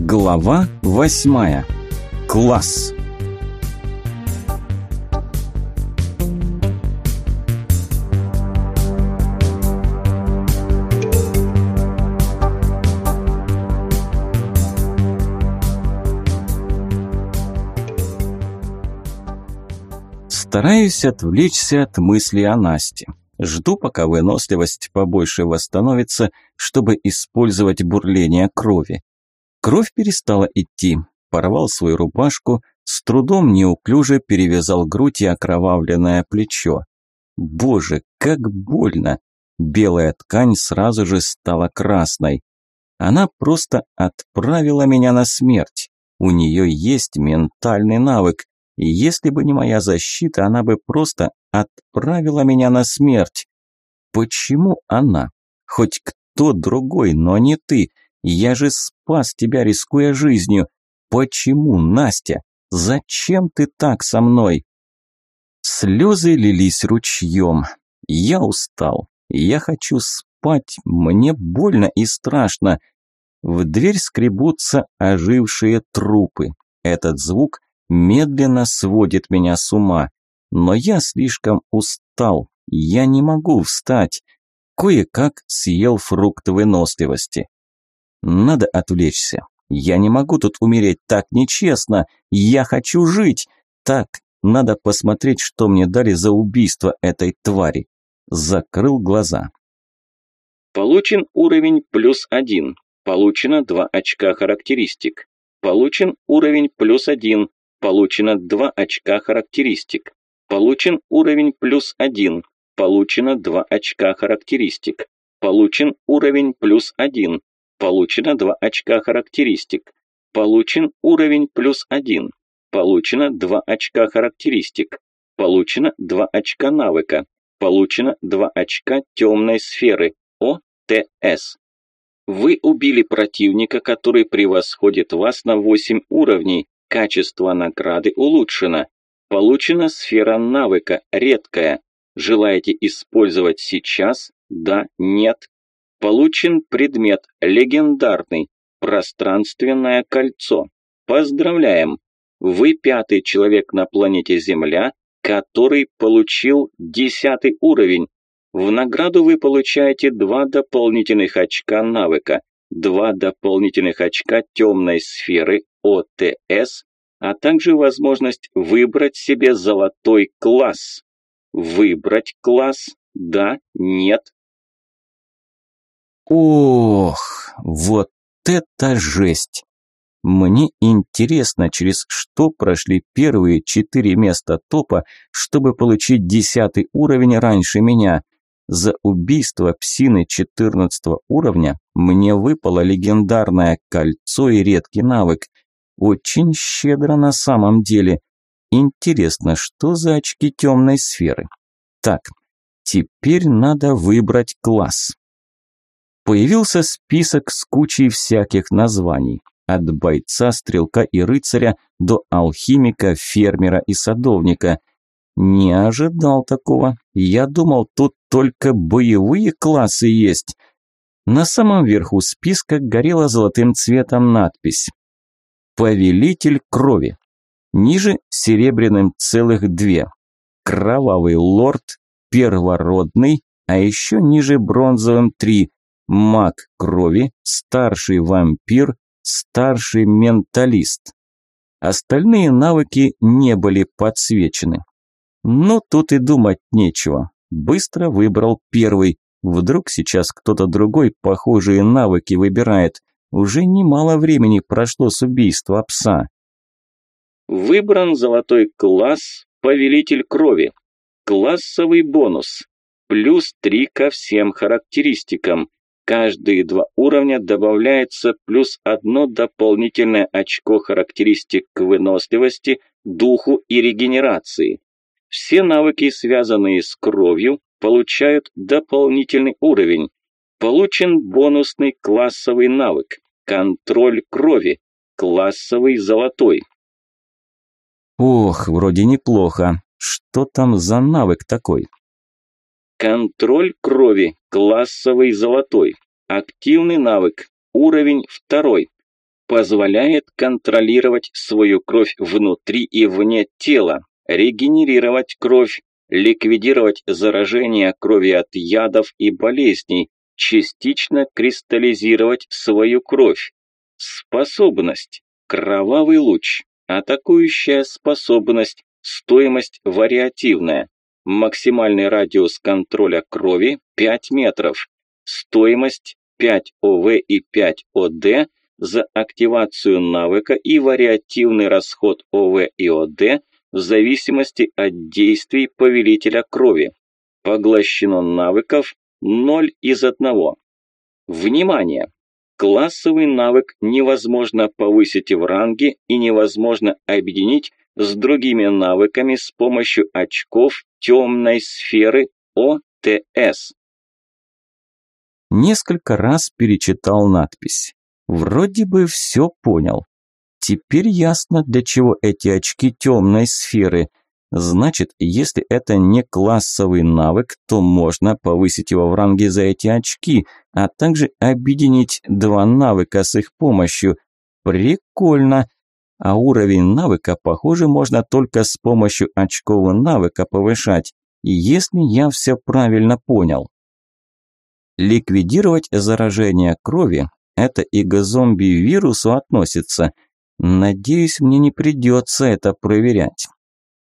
Глава восьмая. Класс. Стараюсь отвлечься от мысли о Насте. Жду, пока выносливость побольше восстановится, чтобы использовать бурление крови. Кровь перестала идти. Порвал свою рубашку, с трудом неуклюже перевязал грудь и окровавленное плечо. Боже, как больно! Белая ткань сразу же стала красной. Она просто отправила меня на смерть. У нее есть ментальный навык, и если бы не моя защита, она бы просто отправила меня на смерть. Почему она? Хоть кто другой, но не ты. Я же спас тебя, рискуя жизнью. Почему, Настя? Зачем ты так со мной? Слезы лились ручьем. Я устал. Я хочу спать. Мне больно и страшно. В дверь скребутся ожившие трупы. Этот звук медленно сводит меня с ума. Но я слишком устал, я не могу встать. Кое-как съел фрукт выносливости. Надо отвлечься. Я не могу тут умереть так нечестно. Я хочу жить. Так, надо посмотреть, что мне дали за убийство этой твари. Закрыл глаза. Получен уровень плюс один. Получено 2 очка характеристик. Получен уровень плюс один. Получено 2 очка характеристик. Получен уровень плюс 1. Получено 2 очка характеристик. Получен уровень плюс 1. Получено 2 очка характеристик. Получен уровень плюс 1. Получено 2 очка характеристик. Получено 2 очка навыка. Получено 2 очка темной сферы. ОТС. Вы убили противника, который превосходит вас на 8 уровней. Качество награды улучшено. Получена сфера навыка, редкая. Желаете использовать сейчас? Да, нет. Получен предмет, легендарный, пространственное кольцо. Поздравляем! Вы пятый человек на планете Земля, который получил десятый уровень. В награду вы получаете два дополнительных очка навыка, два дополнительных очка темной сферы ОТС, а также возможность выбрать себе золотой класс. Выбрать класс? Да, нет. Ох, вот это жесть! Мне интересно, через что прошли первые четыре места топа, чтобы получить десятый уровень раньше меня. За убийство псины 14 уровня мне выпало легендарное кольцо и редкий навык – очень щедро на самом деле. Интересно, что за очки темной сферы? Так, теперь надо выбрать класс. Появился список с кучей всяких названий. От бойца, стрелка и рыцаря до алхимика, фермера и садовника. Не ожидал такого. Я думал, тут только боевые классы есть. На самом верху списка горела золотым цветом надпись Повелитель крови. Ниже серебряным целых две. Кровавый лорд, первородный, а еще ниже бронзовым три. Маг крови, старший вампир, старший менталист. Остальные навыки не были подсвечены. Но тут и думать нечего. Быстро выбрал первый. Вдруг сейчас кто-то другой похожие навыки выбирает. Уже немало времени прошло с убийства пса. Выбран золотой класс «Повелитель крови». Классовый бонус. Плюс 3 ко всем характеристикам. Каждые два уровня добавляется плюс одно дополнительное очко характеристик к выносливости, духу и регенерации. Все навыки, связанные с кровью, получают дополнительный уровень. Получен бонусный классовый навык «Контроль крови», классовый золотой. Ох, вроде неплохо. Что там за навык такой? Контроль крови, классовый золотой. Активный навык, уровень второй. Позволяет контролировать свою кровь внутри и вне тела, регенерировать кровь, ликвидировать заражение крови от ядов и болезней, частично кристаллизировать свою кровь. Способность. Кровавый луч. Атакующая способность. Стоимость вариативная. Максимальный радиус контроля крови 5 метров. Стоимость 5 ОВ и 5 ОД за активацию навыка и вариативный расход ОВ и ОД в зависимости от действий повелителя крови. Поглощено навыков 0 из 1. Внимание! Классовый навык невозможно повысить в ранге и невозможно объединить с другими навыками с помощью очков темной сферы ОТС. Несколько раз перечитал надпись. Вроде бы все понял. Теперь ясно, для чего эти очки темной сферы. Значит, если это не классовый навык, то можно повысить его в ранге за эти очки, а также объединить два навыка с их помощью. Прикольно. А уровень навыка, похоже, можно только с помощью очков навыка повышать, если я все правильно понял. Ликвидировать заражение крови – это и к зомби-вирусу относится. Надеюсь, мне не придется это проверять.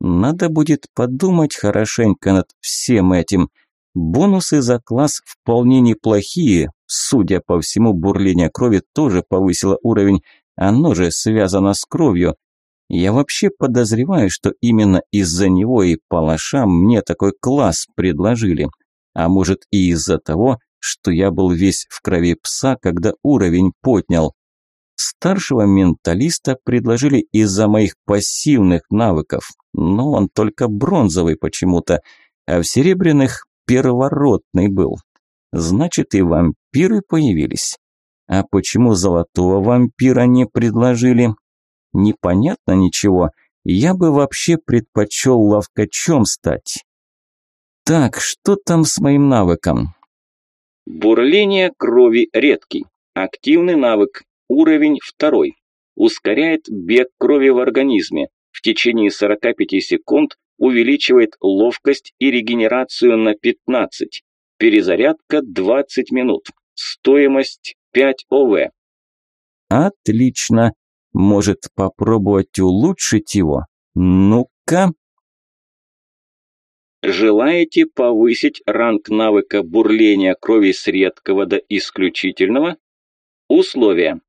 Надо будет подумать хорошенько над всем этим. Бонусы за класс вполне неплохие. Судя по всему, бурление крови тоже повысило уровень. Оно же связано с кровью. Я вообще подозреваю, что именно из-за него и палаша мне такой класс предложили. А может и из-за того, что я был весь в крови пса, когда уровень поднял. Старшего менталиста предложили из-за моих пассивных навыков, но он только бронзовый почему-то, а в серебряных первородный был. Значит, и вампиры появились. А почему золотого вампира не предложили? Непонятно ничего. Я бы вообще предпочел ловкачом стать. Так, что там с моим навыком? Бурление крови редкий. Активный навык. Уровень второй. Ускоряет бег крови в организме. В течение 45 секунд увеличивает ловкость и регенерацию на 15. Перезарядка 20 минут. Стоимость 5 ОВ. Отлично. Может попробовать улучшить его? Ну-ка. Желаете повысить ранг навыка бурления крови с редкого до исключительного? Условия.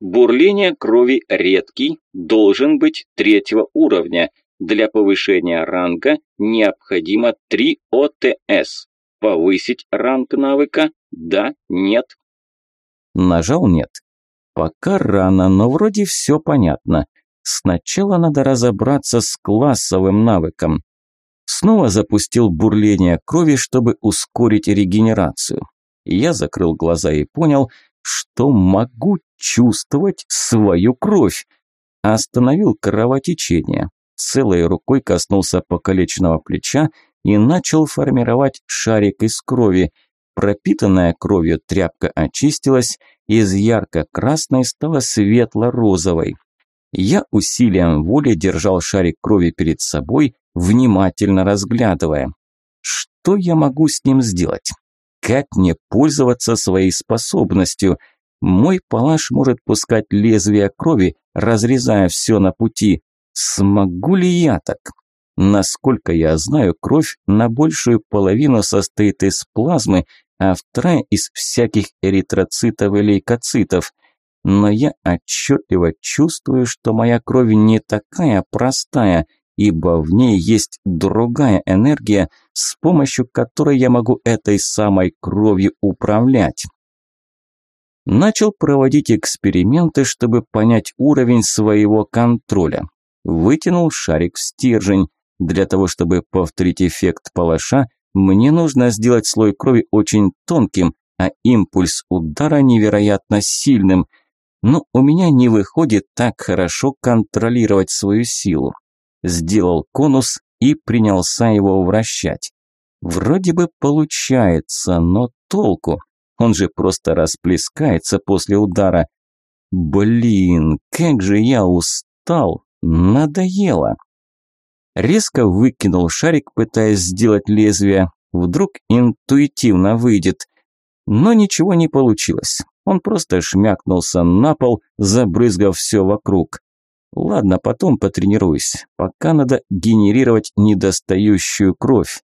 Бурление крови редкий должен быть третьего уровня. Для повышения ранга необходимо 3 ОТС. Повысить ранг навыка? Да, нет. Нажал нет. Пока рано, но вроде все понятно. Сначала надо разобраться с классовым навыком. Снова запустил бурление крови, чтобы ускорить регенерацию. Я закрыл глаза и понял, что могу чувствовать свою кровь. Остановил кровотечение. Целой рукой коснулся покалеченного плеча и начал формировать шарик из крови. Пропитанная кровью тряпка очистилась, из ярко-красной стала светло-розовой. Я усилием воли держал шарик крови перед собой, внимательно разглядывая. Что я могу с ним сделать? Как мне пользоваться своей способностью? Мой палаш может пускать лезвие крови, разрезая все на пути. Смогу ли я так? Насколько я знаю, кровь на большую половину состоит из плазмы, а вторая из всяких эритроцитов и лейкоцитов. Но я отчетливо чувствую, что моя кровь не такая простая, ибо в ней есть другая энергия, с помощью которой я могу этой самой кровью управлять. Начал проводить эксперименты, чтобы понять уровень своего контроля. Вытянул шарик в стержень. Для того, чтобы повторить эффект палаша, мне нужно сделать слой крови очень тонким, а импульс удара невероятно сильным. Но у меня не выходит так хорошо контролировать свою силу сделал конус и принялся его вращать. Вроде бы получается, но толку? Он же просто расплескается после удара. Блин, как же я устал. Надоело. Резко выкинул шарик, пытаясь сделать лезвие. Вдруг интуитивно выйдет. Но ничего не получилось. Он просто шмякнулся на пол, забрызгав все вокруг. Ладно, потом потренируюсь. Пока надо генерировать недостающую кровь.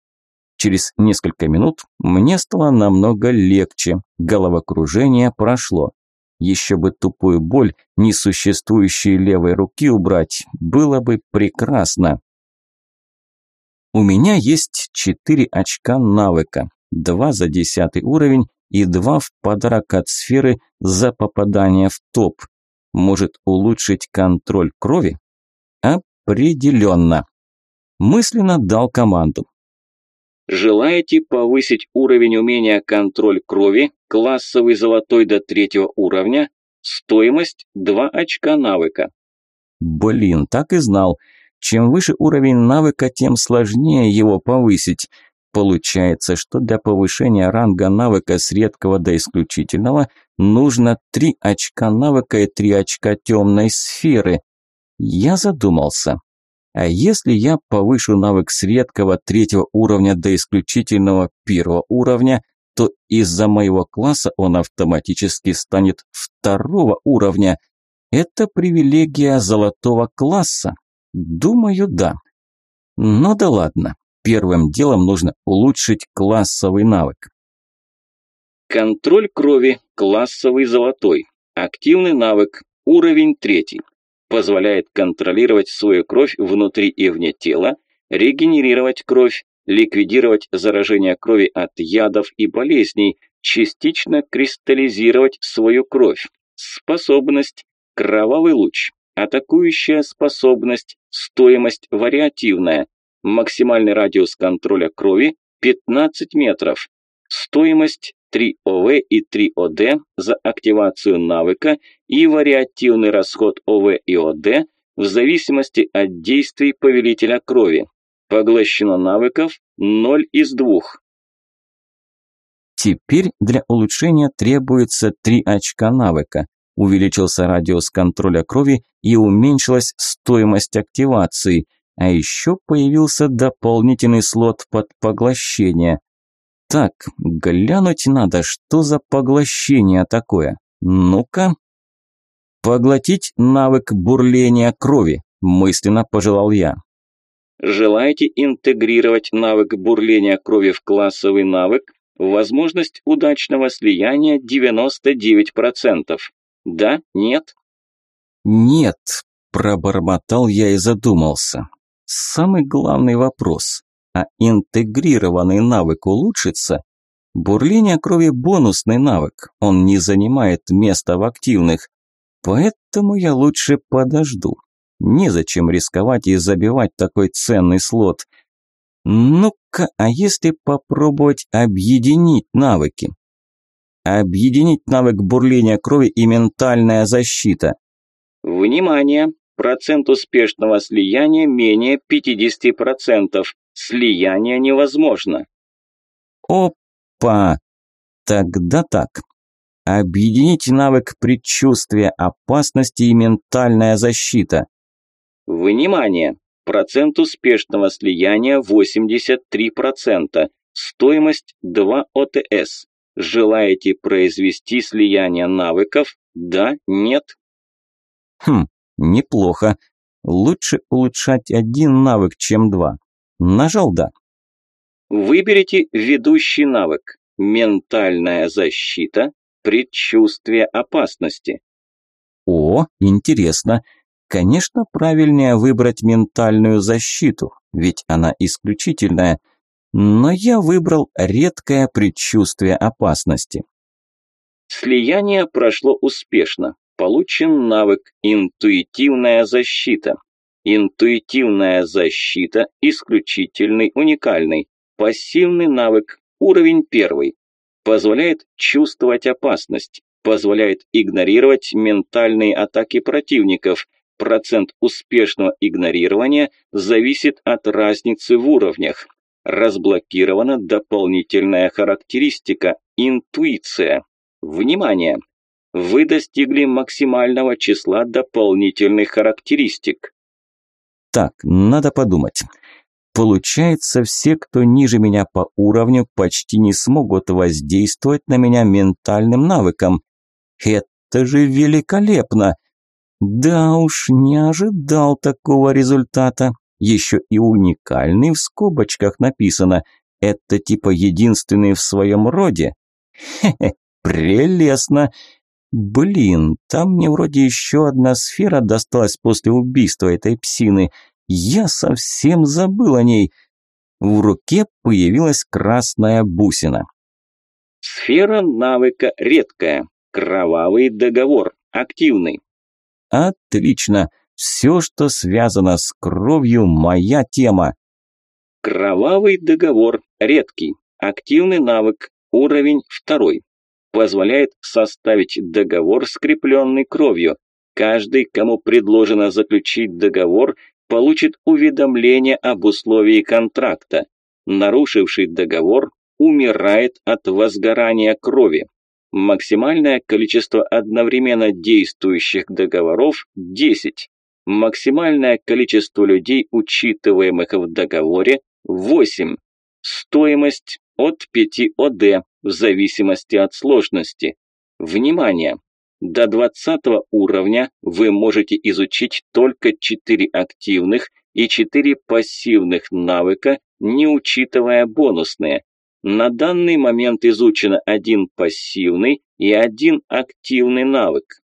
Через несколько минут мне стало намного легче. Головокружение прошло. Еще бы тупую боль несуществующей левой руки убрать, было бы прекрасно. У меня есть четыре очка навыка, два за десятый уровень и два в подарок от сферы за попадание в топ. Может улучшить контроль крови? Определенно. Мысленно дал команду. Желаете повысить уровень умения контроль крови, классовый золотой до третьего уровня, стоимость 2 очка навыка. Блин, так и знал. Чем выше уровень навыка, тем сложнее его повысить. Получается, что для повышения ранга навыка с редкого до исключительного нужно 3 очка навыка и 3 очка темной сферы. Я задумался. А если я повышу навык с редкого третьего уровня до исключительного первого уровня, то из-за моего класса он автоматически станет второго уровня. Это привилегия золотого класса. Думаю, да. Но да ладно. Первым делом нужно улучшить классовый навык. Контроль крови, классовый золотой. Активный навык, уровень третий позволяет контролировать свою кровь внутри и вне тела, регенерировать кровь, ликвидировать заражение крови от ядов и болезней, частично кристаллизировать свою кровь. Способность – кровавый луч, атакующая способность, стоимость вариативная, максимальный радиус контроля крови – 15 метров, стоимость 3ОВ и 3ОД за активацию навыка и вариативный расход ОВ и ОД в зависимости от действий повелителя крови. Поглощено навыков 0 из 2. Теперь для улучшения требуется 3 очка навыка. Увеличился радиус контроля крови и уменьшилась стоимость активации. А еще появился дополнительный слот под поглощение. Так, глянуть надо, что за поглощение такое. Ну-ка. Поглотить навык бурления крови, мысленно пожелал я. Желаете интегрировать навык бурления крови в классовый навык? Возможность удачного слияния 99%. Да? Нет? Нет, пробормотал я и задумался. Самый главный вопрос а интегрированный навык улучшится, бурление крови – бонусный навык, он не занимает места в активных, поэтому я лучше подожду. Незачем рисковать и забивать такой ценный слот. Ну-ка, а если попробовать объединить навыки? Объединить навык бурления крови и ментальная защита. Внимание! Процент успешного слияния менее 50%. Слияние невозможно. Опа! Тогда так. Объединить навык предчувствия опасности и ментальная защита. Внимание! Процент успешного слияния 83%. Стоимость 2 ОТС. Желаете произвести слияние навыков? Да, нет? Хм, неплохо. Лучше улучшать один навык, чем два. Нажал «Да». Выберите ведущий навык «Ментальная защита. Предчувствие опасности». О, интересно. Конечно, правильнее выбрать ментальную защиту, ведь она исключительная. Но я выбрал редкое предчувствие опасности. Слияние прошло успешно. Получен навык «Интуитивная защита». Интуитивная защита – исключительный, уникальный. Пассивный навык, уровень первый. Позволяет чувствовать опасность. Позволяет игнорировать ментальные атаки противников. Процент успешного игнорирования зависит от разницы в уровнях. Разблокирована дополнительная характеристика – интуиция. Внимание! Вы достигли максимального числа дополнительных характеристик. Так, надо подумать. Получается, все, кто ниже меня по уровню, почти не смогут воздействовать на меня ментальным навыком. Это же великолепно! Да уж, не ожидал такого результата. Еще и уникальный в скобочках написано. Это типа единственный в своем роде. Хе-хе, прелестно. Блин, там мне вроде еще одна сфера досталась после убийства этой псины. Я совсем забыл о ней. В руке появилась красная бусина. Сфера навыка редкая. Кровавый договор. Активный. Отлично. Все, что связано с кровью, моя тема. Кровавый договор. Редкий. Активный навык. Уровень второй. Позволяет составить договор, скрепленный кровью. Каждый, кому предложено заключить договор, получит уведомление об условии контракта. Нарушивший договор умирает от возгорания крови. Максимальное количество одновременно действующих договоров – 10. Максимальное количество людей, учитываемых в договоре – 8. Стоимость от 5 ОД в зависимости от сложности. Внимание! До 20 уровня вы можете изучить только 4 активных и 4 пассивных навыка, не учитывая бонусные. На данный момент изучено один пассивный и один активный навык.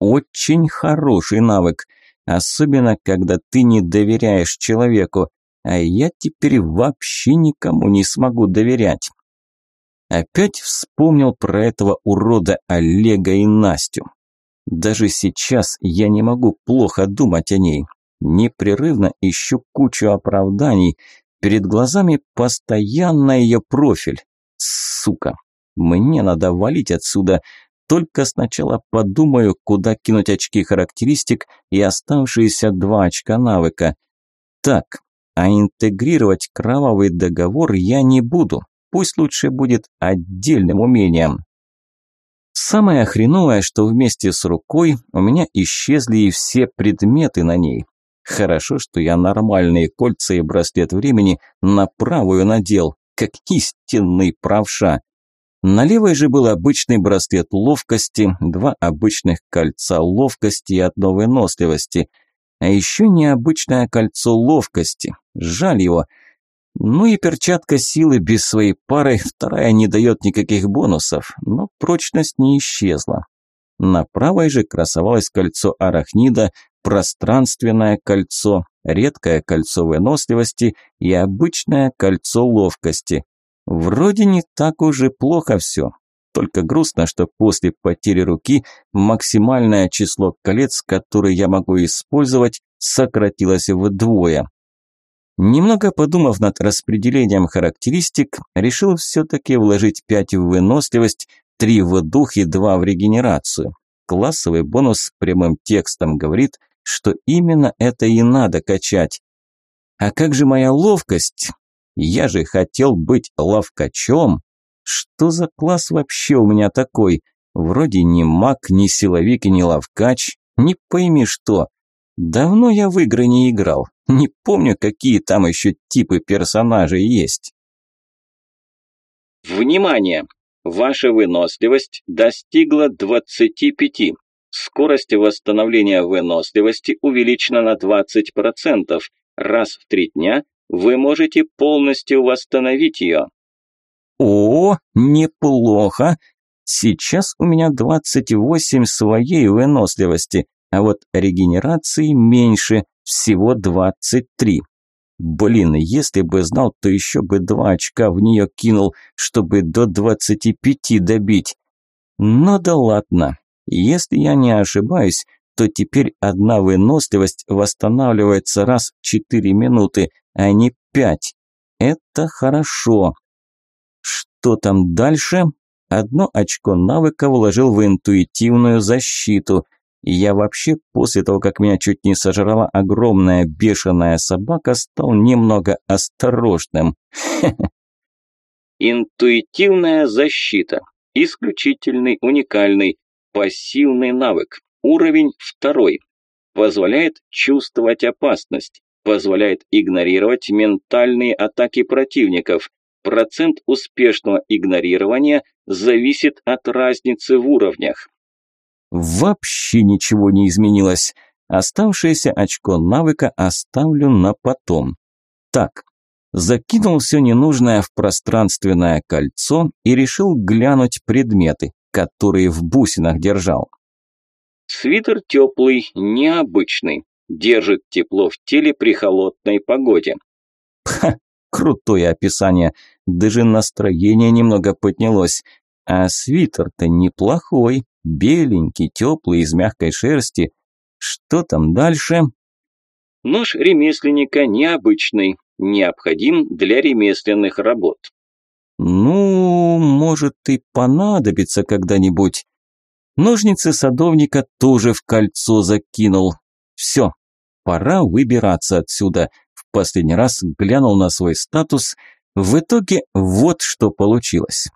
Очень хороший навык, особенно когда ты не доверяешь человеку, а я теперь вообще никому не смогу доверять. Опять вспомнил про этого урода Олега и Настю. Даже сейчас я не могу плохо думать о ней. Непрерывно ищу кучу оправданий. Перед глазами постоянно ее профиль. Сука, мне надо валить отсюда. Только сначала подумаю, куда кинуть очки характеристик и оставшиеся два очка навыка. Так, а интегрировать кровавый договор я не буду. Пусть лучше будет отдельным умением. Самое хреновое, что вместе с рукой у меня исчезли и все предметы на ней. Хорошо, что я нормальные кольца и браслет времени на правую надел, как истинный правша. На левой же был обычный браслет ловкости, два обычных кольца ловкости и одно выносливости. А еще необычное кольцо ловкости. Жаль его – ну и перчатка силы без своей пары, вторая не дает никаких бонусов, но прочность не исчезла. На правой же красовалось кольцо арахнида, пространственное кольцо, редкое кольцо выносливости и обычное кольцо ловкости. Вроде не так уж и плохо все. Только грустно, что после потери руки максимальное число колец, которые я могу использовать, сократилось вдвое. Немного подумав над распределением характеристик, решил все-таки вложить 5 в выносливость, 3 в дух и 2 в регенерацию. Классовый бонус прямым текстом говорит, что именно это и надо качать. А как же моя ловкость? Я же хотел быть ловкачом. Что за класс вообще у меня такой? Вроде ни маг, ни силовик и ни ловкач. Не пойми что. Давно я в игры не играл. Не помню, какие там еще типы персонажей есть. Внимание! Ваша выносливость достигла 25. Скорость восстановления выносливости увеличена на 20%. Раз в три дня вы можете полностью восстановить ее. О, неплохо. Сейчас у меня 28 своей выносливости, а вот регенерации меньше, всего 23. Блин, если бы знал, то еще бы два очка в нее кинул, чтобы до 25 добить. Но да ладно, если я не ошибаюсь, то теперь одна выносливость восстанавливается раз в 4 минуты, а не 5. Это хорошо. Что там дальше? Одно очко навыка вложил в интуитивную защиту – я вообще после того, как меня чуть не сожрала огромная бешеная собака, стал немного осторожным. Интуитивная защита. исключительный, уникальный, пассивный навык, уровень второй. Позволяет чувствовать опасность, позволяет игнорировать ментальные атаки противников. Процент успешного игнорирования зависит от разницы в уровнях. Вообще ничего не изменилось. Оставшееся очко навыка оставлю на потом. Так, закинул все ненужное в пространственное кольцо и решил глянуть предметы, которые в бусинах держал. Свитер теплый, необычный, держит тепло в теле при холодной погоде. Ха, крутое описание, даже настроение немного поднялось. А свитер-то неплохой, беленький, теплый, из мягкой шерсти. Что там дальше? Нож ремесленника необычный, необходим для ремесленных работ. Ну, может и понадобится когда-нибудь. Ножницы садовника тоже в кольцо закинул. Все, пора выбираться отсюда. В последний раз глянул на свой статус. В итоге вот что получилось.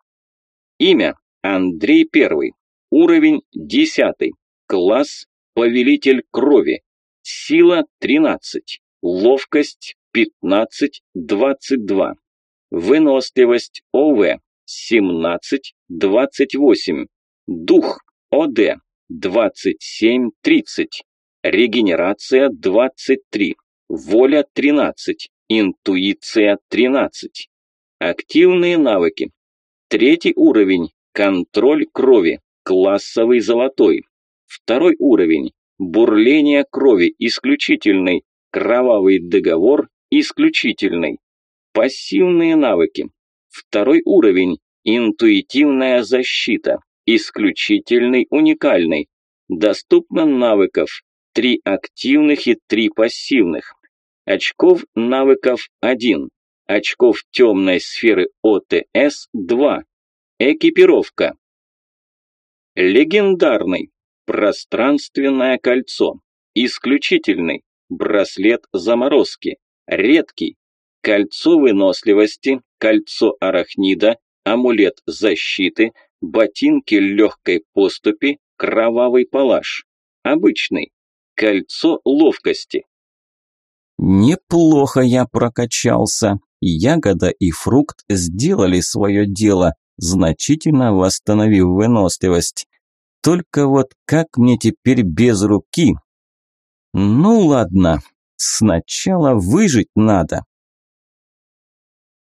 Имя Андрей Первый. Уровень 10. Класс Повелитель крови. Сила 13. Ловкость 15, 22. Выносливость ОВ 17, 28. Дух ОД 27, 30. Регенерация 23. Воля 13. Интуиция 13. Активные навыки. Третий уровень. Контроль крови. Классовый золотой. Второй уровень. Бурление крови. Исключительный. Кровавый договор исключительный. Пассивные навыки. Второй уровень. Интуитивная защита. Исключительный, уникальный. Доступно навыков. Три активных и три пассивных. Очков навыков 1. Очков темной сферы ОТС 2. Экипировка. Легендарный. Пространственное кольцо. Исключительный. Браслет заморозки редкий. Кольцо выносливости, кольцо арахнида, амулет защиты, ботинки легкой поступи, кровавый палаш. Обычный. Кольцо ловкости. Неплохо я прокачался. Ягода и фрукт сделали свое дело, значительно восстановив выносливость. Только вот как мне теперь без руки? Ну ладно, Сначала выжить надо.